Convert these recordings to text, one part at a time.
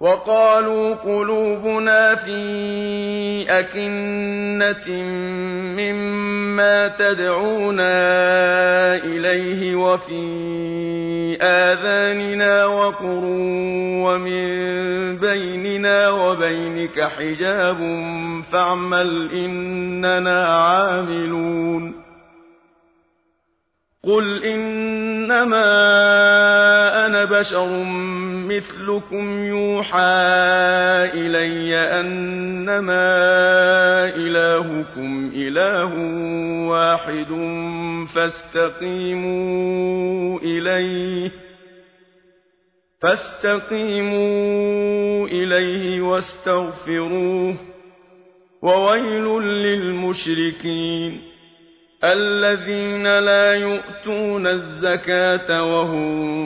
وقالوا قلوبنا في أكنة مما تدعونا إليه وفي آذاننا وقر ومن بيننا وبينك حجاب فاعمل إننا عاملون قل إنما بشر مثلكم يوحى إلي أنما إلهكم إله واحد فاستقيموا إليه فاستقيموا إليه واستغفروه وويل للمشركين الذين لا يؤتون الزكاة وهم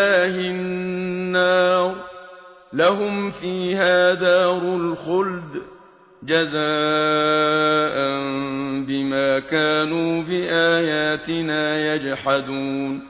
الله النار لهم فيها دار الخلد جزاء بما كانوا بآياتنا يجحدون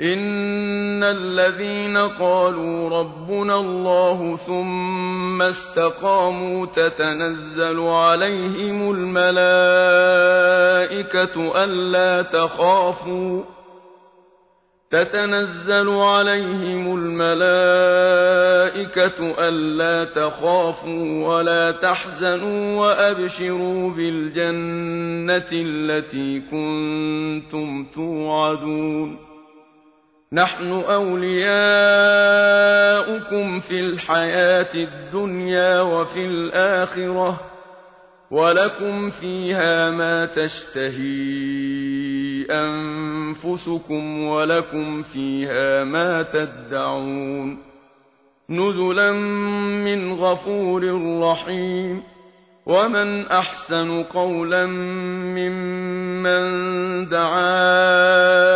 إن الذين قالوا ربنا الله ثم استقاموا تتنزل عليهم الملائكة ألا تخافوا تتنزل عليهم الملائكة ألا تخافوا ولا تحزنوا وأبشروا بالجنة التي كنتم توعدون نحن أولياؤكم في الحياة الدنيا وفي الآخرة ولكم فيها ما تشتهي أنفسكم ولكم فيها ما تدعون نزلا من غفور رحيم ومن أحسن قولا ممن دعا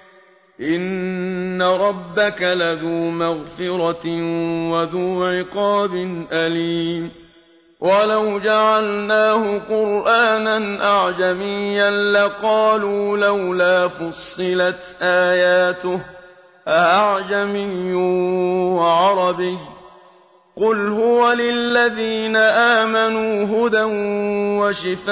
إن ربك لذو مغفرة وذو عقاب أليم ولو جعلناه قرآنا أعجميا لقالوا لولا فصلت آياته أعجمي وعربي قل هو للذين آمنوا هدى وشفاء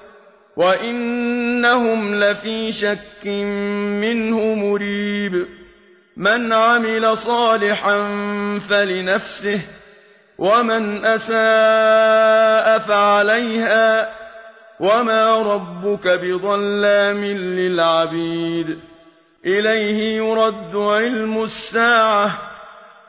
وإنهم لفي شك منه مريب من عمل صالحا فلنفسه ومن أساء فعليها وما ربك بظلام للعبيد إليه يرد علم الساعة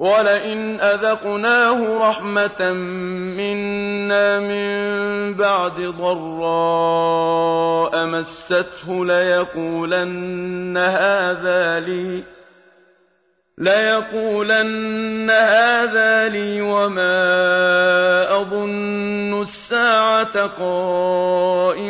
ولئن أذقناه رحمة منا من بعد ضراء مسته ليقولن هذا لي ليقولن هذا لي وما أظن الساعة قائمة